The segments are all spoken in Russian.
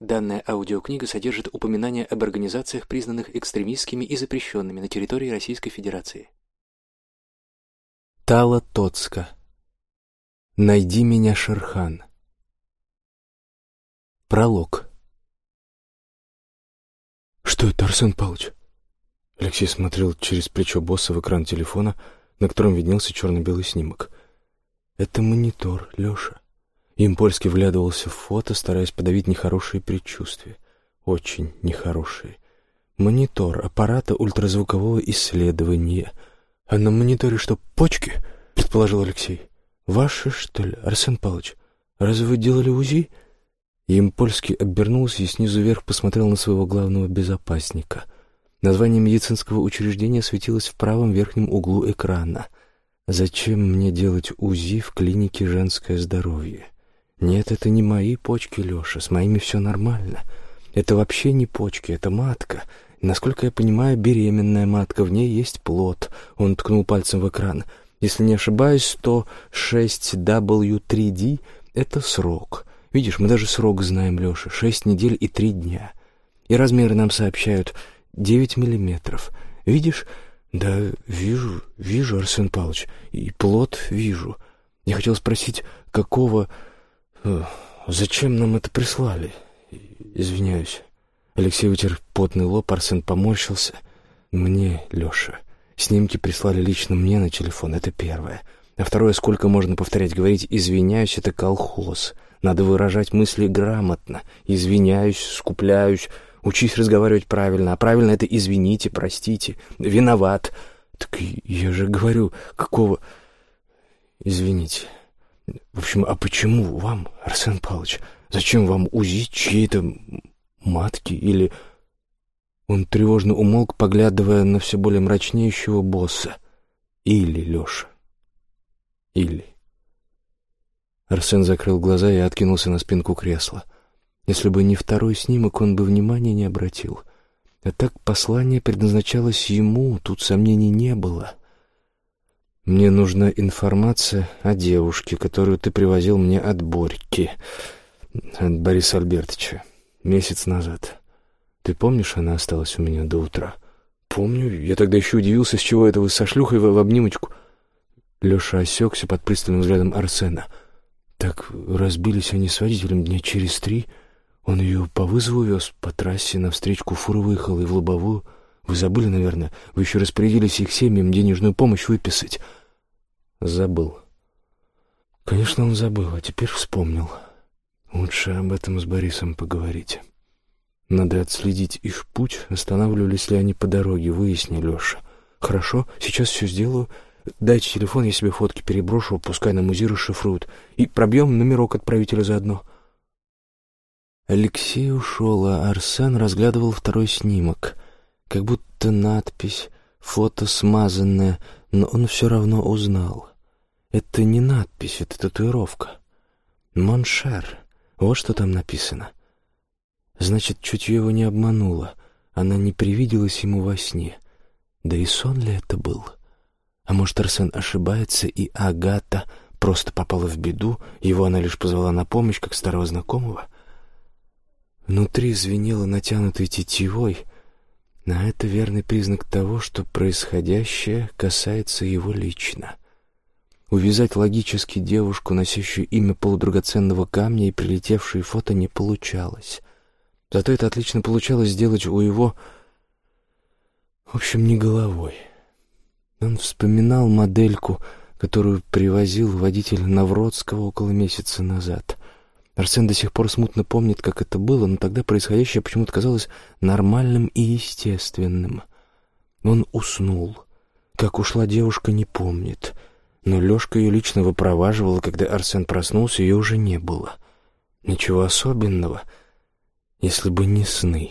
Данная аудиокнига содержит упоминания об организациях, признанных экстремистскими и запрещенными на территории Российской Федерации. Тала Тоцка. Найди меня, Шерхан. Пролог. «Что это, Арсен Павлович?» Алексей смотрел через плечо босса в экран телефона, на котором виднелся черно-белый снимок. «Это монитор, Леша». Им польский вглядывался в фото, стараясь подавить нехорошие предчувствия. Очень нехорошие. Монитор аппарата ультразвукового исследования. А на мониторе что, почки? Предположил Алексей. Ваши, что ли, Арсен Павлович? Разве вы делали УЗИ? Им польский обернулся и снизу вверх посмотрел на своего главного безопасника. Название медицинского учреждения светилось в правом верхнем углу экрана. «Зачем мне делать УЗИ в клинике «Женское здоровье»?» «Нет, это не мои почки, Леша, с моими все нормально. Это вообще не почки, это матка. Насколько я понимаю, беременная матка, в ней есть плод». Он ткнул пальцем в экран. «Если не ошибаюсь, то 6W3D — это срок. Видишь, мы даже срок знаем, Леша, 6 недель и 3 дня. И размеры нам сообщают 9 миллиметров. Видишь?» «Да, вижу, вижу, Арсен Павлович, и плод вижу. Я хотел спросить, какого...» «Зачем нам это прислали?» «Извиняюсь». Алексей вытер потный лоб, Арсен поморщился. «Мне, Леша, снимки прислали лично мне на телефон, это первое. А второе, сколько можно повторять, говорить «извиняюсь» — это колхоз. Надо выражать мысли грамотно. «Извиняюсь», «скупляюсь», «учись разговаривать правильно». А правильно — это «извините», «простите», «виноват». Так я же говорю, какого... Извините. В общем, а почему вам, Арсен Павлович? Зачем вам УЗИ чьей-то матки или... Он тревожно умолк, поглядывая на все более мрачнеющего босса. Или Леша. Или... Арсен закрыл глаза и откинулся на спинку кресла. Если бы не второй снимок, он бы внимания не обратил. А так послание предназначалось ему, тут сомнений не было — мне нужна информация о девушке, которую ты привозил мне от Борьки, от Бориса Альбертовича, месяц назад. Ты помнишь, она осталась у меня до утра? Помню. Я тогда еще удивился, с чего это вы со шлюхой в обнимочку. Леша осекся под пристальным взглядом Арсена. Так разбились они с водителем дня через три. Он ее по вызову вез по трассе, навстречу фура выехал и в лобовую. Вы забыли, наверное. Вы еще распорядились их семьям денежную помощь выписать. Забыл. Конечно, он забыл, а теперь вспомнил. Лучше об этом с Борисом поговорить. Надо отследить их путь, останавливались ли они по дороге, выясни, Леша. Хорошо, сейчас все сделаю. Дайте телефон, я себе фотки переброшу, пускай на музей расшифруют. И пробьем номерок отправителя заодно. Алексей ушел, а Арсен разглядывал второй снимок. Как будто надпись, фото смазанное, но он все равно узнал. Это не надпись, это татуировка. «Mon cher». Вот что там написано. Значит, чутье его не обмануло. Она не привиделась ему во сне. Да и сон ли это был? А может, Арсен ошибается, и Агата просто попала в беду, его она лишь позвала на помощь, как старого знакомого? Внутри звенело натянутой тетивой, а это верный признак того, что происходящее касается его лично — Увязать логически девушку, носящую имя полудрагоценного камня и прилетевшие фото, не получалось. Зато это отлично получалось сделать у его... В общем, не головой. Он вспоминал модельку, которую привозил водитель Навродского около месяца назад. Арсен до сих пор смутно помнит, как это было, но тогда происходящее почему-то казалось нормальным и естественным. Он уснул. Как ушла девушка, не помнит — но Лёшка ее лично выпроваживала, когда Арсен проснулся, ее уже не было. Ничего особенного, если бы не сны.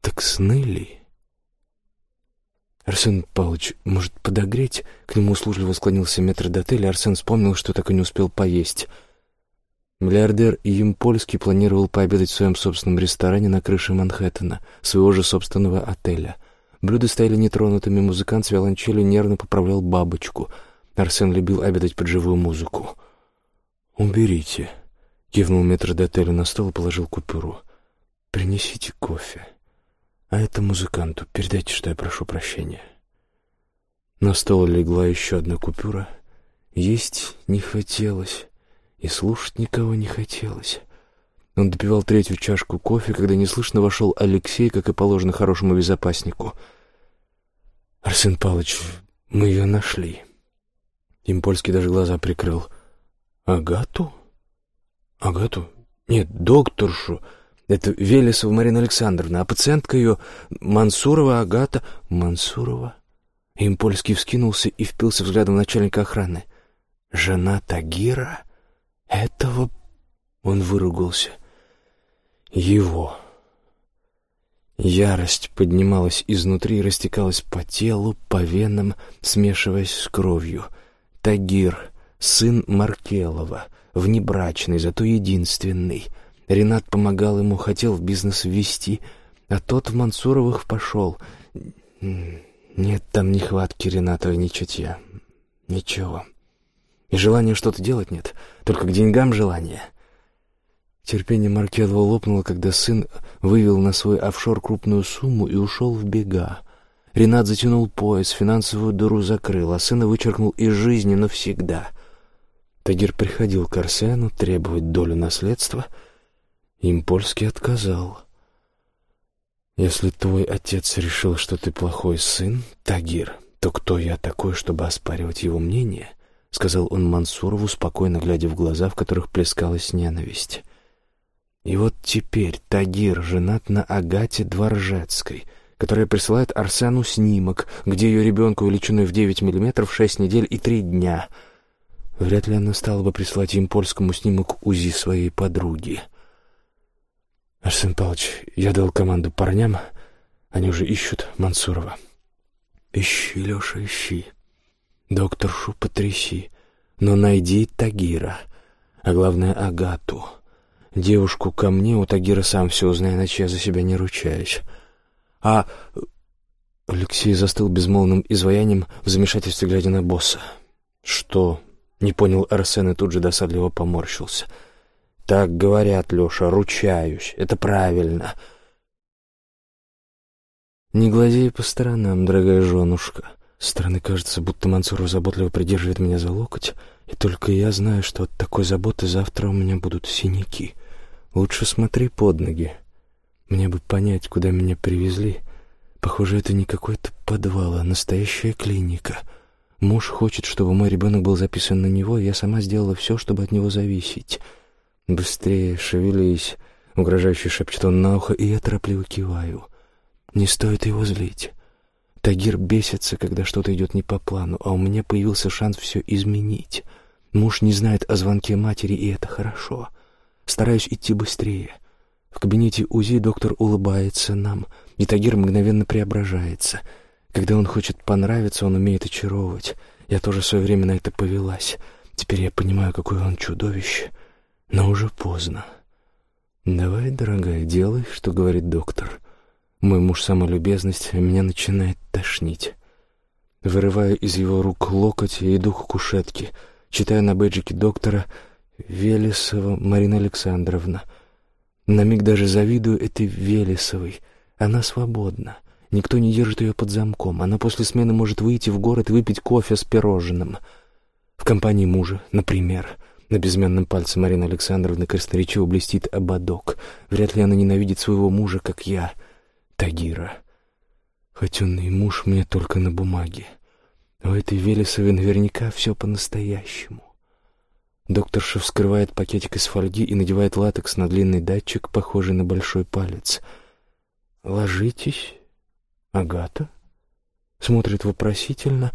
Так сны ли? Арсен Павлович, может, подогреть? К нему услужливо склонился метрдотель, и Арсен вспомнил, что так и не успел поесть. Миллиардер Юмпольский планировал пообедать в своем собственном ресторане на крыше Манхэттена, своего же собственного отеля. Блюда стояли нетронутыми, музыкант с виолончелью нервно поправлял бабочку. Арсен любил обедать под живую музыку. «Уберите», — Кивнул метрдотелю на стол и положил купюру. «Принесите кофе. А это музыканту. Передайте, что я прошу прощения». На стол легла еще одна купюра. Есть не хотелось, и слушать никого не хотелось. Он допивал третью чашку кофе, когда неслышно вошел Алексей, как и положено хорошему безопаснику. «Арсен Павлович, мы ее нашли». Импольский даже глаза прикрыл. «Агату? Агату? Нет, докторшу. Это Велесова Марина Александровна, а пациентка ее Мансурова Агата Мансурова». Импольский вскинулся и впился взглядом начальника охраны. «Жена Тагира? Этого...» Он выругался. «Его...» Ярость поднималась изнутри растекалась по телу, по венам, смешиваясь с кровью. Тагир, сын Маркелова, внебрачный, зато единственный. Ренат помогал ему, хотел в бизнес ввести, а тот в Мансуровых пошел. Нет там нехватки Ренатова ни чутья. Ничего. И желания что-то делать нет, только к деньгам желание. Терпение Маркелова лопнуло, когда сын вывел на свой офшор крупную сумму и ушел в бега. Ренат затянул пояс, финансовую дыру закрыл, а сына вычеркнул из жизни навсегда. Тагир приходил к Арсену требовать долю наследства. Им польский отказал. «Если твой отец решил, что ты плохой сын, Тагир, то кто я такой, чтобы оспаривать его мнение?» — сказал он Мансурову, спокойно глядя в глаза, в которых плескалась ненависть. И вот теперь Тагир женат на Агате Дворжецкой, которая присылает Арсену снимок, где ее ребенку величиной в 9 миллиметров 6 недель и 3 дня. Вряд ли она стала бы присылать им польскому снимок УЗИ своей подруги. «Арсен Павлович, я дал команду парням, они уже ищут Мансурова». «Ищи, Леша, ищи. Докторшу потряси, но найди Тагира, а главное Агату». Девушку ко мне, у Тагира сам все узнает, иначе я за себя не ручаюсь. А... Алексей застыл безмолвным изваянием в замешательстве, глядя на босса. «Что?» — не понял Арсен и тут же досадливо поморщился. «Так говорят, Леша, ручаюсь. Это правильно». «Не глазей по сторонам, дорогая женушка. С стороны кажется, будто Мансуров заботливо придерживает меня за локоть, и только я знаю, что от такой заботы завтра у меня будут синяки». Лучше смотри под ноги. Мне бы понять, куда меня привезли. Похоже, это не какой-то подвал, а настоящая клиника. Муж хочет, чтобы мой ребенок был записан на него, и я сама сделала все, чтобы от него зависеть. Быстрее, шевелись, угрожающе шепчет он на ухо, и я торопливо киваю. Не стоит его злить. Тагир бесится, когда что-то идет не по плану, а у меня появился шанс все изменить. Муж не знает о звонке матери, и это хорошо. Стараюсь идти быстрее. В кабинете УЗИ доктор улыбается нам, и Тагир мгновенно преображается. Когда он хочет понравиться, он умеет очаровывать. Я тоже в свое время на это повелась. Теперь я понимаю, какое он чудовище. Но уже поздно. «Давай, дорогая, делай, что говорит доктор». Мой муж самолюбезность, а меня начинает тошнить. Вырываю из его рук локоть и иду к кушетке. Читаю на бэджике доктора Велесова Марина Александровна. На миг даже завидую этой Велесовой. Она свободна. Никто не держит ее под замком. Она после смены может выйти в город и выпить кофе с пирожным. В компании мужа, например. На безымянном пальце Марины Александровны красноречиво блестит ободок. Вряд ли она ненавидит своего мужа, как я, Тагира. Хоть он и муж мне только на бумаге. У этой Велесовой наверняка все по-настоящему. Докторша вскрывает пакетик из фольги и надевает латекс на длинный датчик, похожий на большой палец. «Ложитесь, Агата?» Смотрит вопросительно,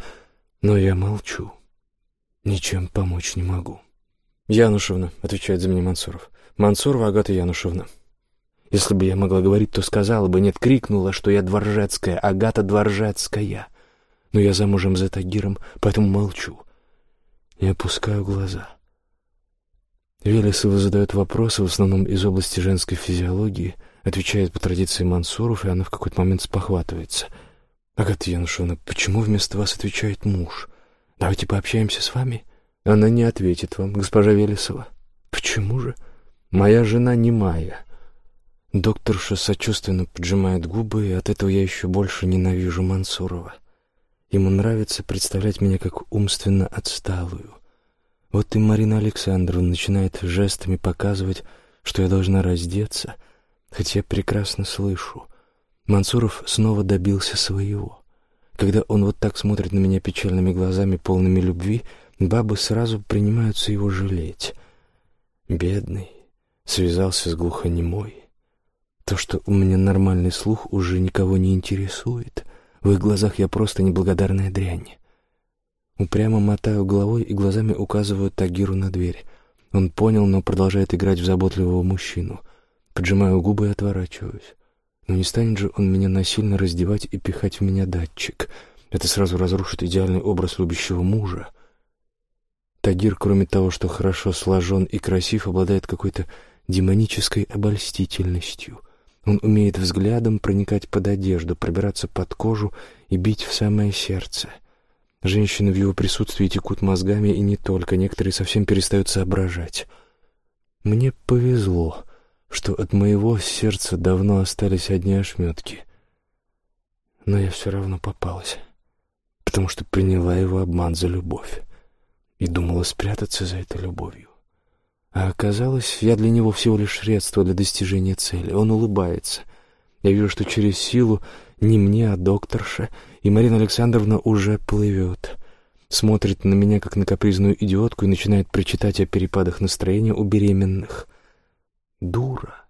но я молчу. Ничем помочь не могу. «Янушевна», — отвечает за меня Мансуров. «Мансурова Агата Янушевна». Если бы я могла говорить, то сказала бы, нет, крикнула, что я дворжецкая, Агата Дворжецкая. Но я замужем за Тагиром, поэтому молчу и опускаю глаза. Велесова задает вопросы, в основном из области женской физиологии, отвечает по традиции Мансуров, и она в какой-то момент спохватывается. «Агата Янушевна, почему вместо вас отвечает муж? Давайте пообщаемся с вами». Она не ответит вам, госпожа Велесова. «Почему же?» Моя жена не Майя. Докторша сочувственно поджимает губы, и от этого я еще больше ненавижу Мансурова. Ему нравится представлять меня как умственно отсталую. Вот и Марина Александровна начинает жестами показывать, что я должна раздеться, хотя прекрасно слышу. Мансуров снова добился своего. Когда он вот так смотрит на меня печальными глазами, полными любви, бабы сразу принимаются его жалеть. Бедный, связался с глухонемой. То, что у меня нормальный слух, уже никого не интересует. В их глазах я просто неблагодарная дрянь. Упрямо мотаю головой и глазами указываю Тагиру на дверь. Он понял, но продолжает играть в заботливого мужчину. Поджимаю губы и отворачиваюсь. Но не станет же он меня насильно раздевать и пихать в меня датчик. Это сразу разрушит идеальный образ любящего мужа. Тагир, кроме того, что хорошо сложен и красив, обладает какой-то демонической обольстительностью. Он умеет взглядом проникать под одежду, пробираться под кожу и бить в самое сердце. Женщины в его присутствии текут мозгами, и не только, некоторые совсем перестают соображать. Мне повезло что от моего сердца давно остались одни ошметки. Но я все равно попалась, потому что приняла его обман за любовь и думала спрятаться за этой любовью. А оказалось, я для него всего лишь средство для достижения цели. Он улыбается. Я вижу, что через силу не мне, а докторша, и Марина Александровна уже плывет. Смотрит на меня, как на капризную идиотку, и начинает прочитать о перепадах настроения у беременных — дура.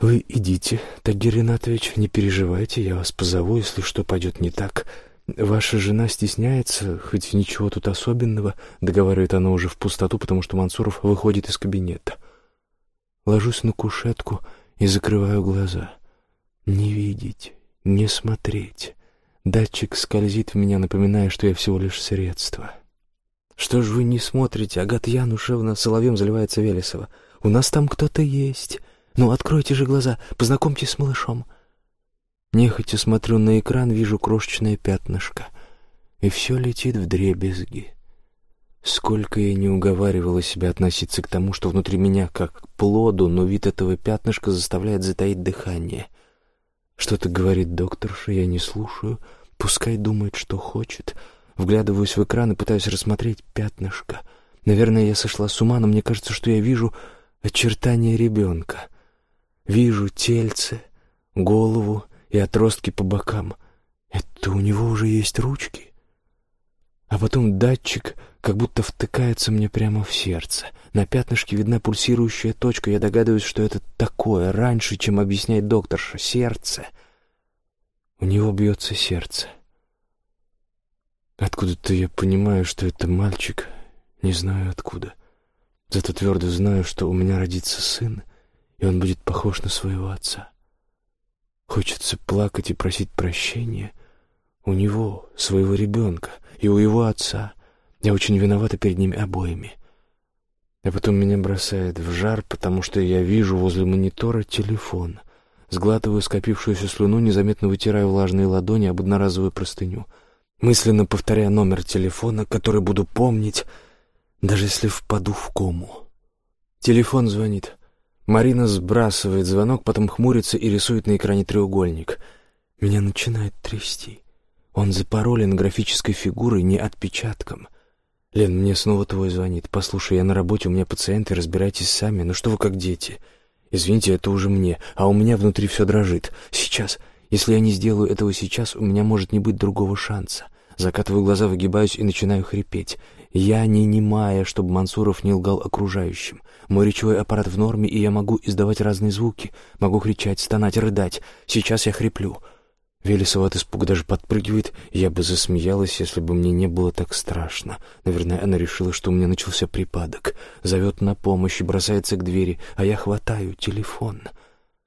Вы идите, Тагир Ринатович, не переживайте, я вас позову, если что пойдет не так. Ваша жена стесняется, хоть ничего тут особенного, договаривает она уже в пустоту, потому что Мансуров выходит из кабинета. Ложусь на кушетку и закрываю глаза. Не видеть, не смотреть. Датчик скользит в меня, напоминая, что я всего лишь средство. «Что ж вы не смотрите, Агата Янушевна?» — соловьем заливается Велесова. У нас там кто-то есть. Ну, откройте же глаза, познакомьтесь с малышом». Нехотя смотрю на экран, вижу крошечное пятнышко. И все летит в дребезги. Сколько я не уговаривала себя относиться к тому, что внутри меня как к плоду, но вид этого пятнышка заставляет затаить дыхание. Что-то говорит докторша, я не слушаю. Пускай думает, что хочет. Вглядываюсь в экран и пытаюсь рассмотреть пятнышко. Наверное, я сошла с ума, но мне кажется, что я вижу очертания ребенка. Вижу тельце, голову и отростки по бокам. Это у него уже есть ручки. А потом датчик как будто втыкается мне прямо в сердце. На пятнышке видна пульсирующая точка. Я догадываюсь, что это такое, раньше, чем объясняет докторша. Сердце. У него бьется сердце. Откуда-то я понимаю, что это мальчик. Не знаю откуда. — Зато твердо знаю, что у меня родится сын, и он будет похож на своего отца. Хочется плакать и просить прощения у него, своего ребенка, и у его отца. Я очень виновата перед ними обоими. А потом меня бросает в жар, потому что я вижу возле монитора телефон. Сглатываю скопившуюся слюну, незаметно вытираю влажные ладони об одноразовую простыню. Мысленно повторяя номер телефона, который буду помнить, даже если впаду в кому. Телефон звонит. Марина сбрасывает звонок, потом хмурится и рисует на экране треугольник. Меня начинает трясти. Он запаролен графической фигурой, не отпечатком. «Лен, мне снова твой звонит. Послушай, я на работе, у меня пациенты, разбирайтесь сами. Ну что вы как дети? Извините, это уже мне, а у меня внутри все дрожит. Сейчас. Если я не сделаю этого сейчас, у меня может не быть другого шанса. Закатываю глаза, выгибаюсь и начинаю хрипеть. Я не немая, чтобы Мансуров не лгал окружающим. Мой речевой аппарат в норме, и я могу издавать разные звуки. Могу кричать, стонать, рыдать. Сейчас я хриплю. Велесова от испуга даже подпрыгивает. Я бы засмеялась, если бы мне не было так страшно. Наверное, она решила, что у меня начался припадок. Зовет на помощь и бросается к двери, а я хватаю телефон.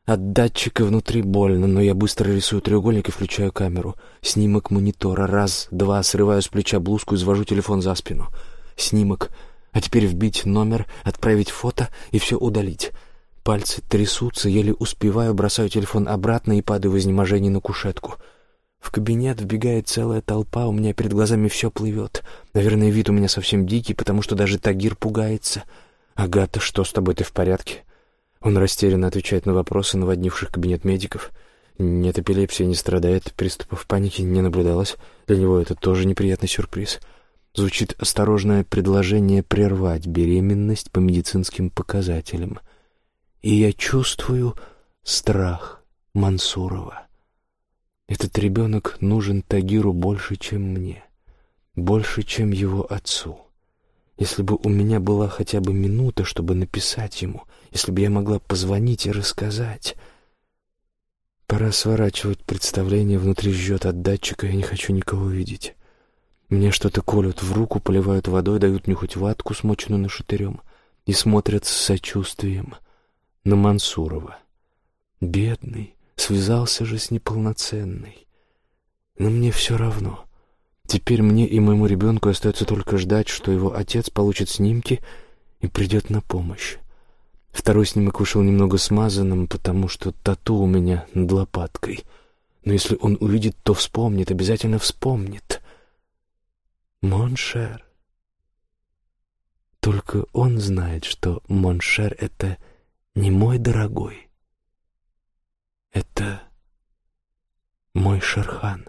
От датчика внутри больно, но я быстро рисую треугольник и включаю камеру. Снимок монитора. Раз, два, срываю с плеча блузку и завожу телефон за спину. Снимок. А теперь вбить номер, отправить фото и все удалить. Пальцы трясутся, еле успеваю, бросаю телефон обратно и падаю в изнеможении на кушетку. В кабинет вбегает целая толпа, у меня перед глазами все плывет. Наверное, вид у меня совсем дикий, потому что даже Тагир пугается — «Агата, что с тобой, ты в порядке?» Он растерянно отвечает на вопросы, наводнивших кабинет медиков. Нет эпилепсии, не страдает, приступов паники не наблюдалось. Для него это тоже неприятный сюрприз. Звучит осторожное предложение прервать беременность по медицинским показателям. И я чувствую страх Мансурова. Этот ребенок нужен Тагиру больше, чем мне, больше, чем его отцу. Если бы у меня была хотя бы минута, чтобы написать ему, если бы я могла позвонить и рассказать... Пора сворачивать представление, внутри жжет от датчика, я не хочу никого видеть. Мне что-то колют в руку, поливают водой, дают нюхать ватку, смоченную нашатырем, и смотрят с сочувствием на Мансурова. Бедный, связался же с неполноценной. Но мне все равно. Теперь мне и моему ребенку остается только ждать, что его отец получит снимки и придет на помощь. Второй снимок вышел немного смазанным, потому что тату у меня над лопаткой. Но если он увидит, то вспомнит, обязательно вспомнит. Mon cher. Только он знает, что mon cher — это не мой дорогой. Это мой Шерхан.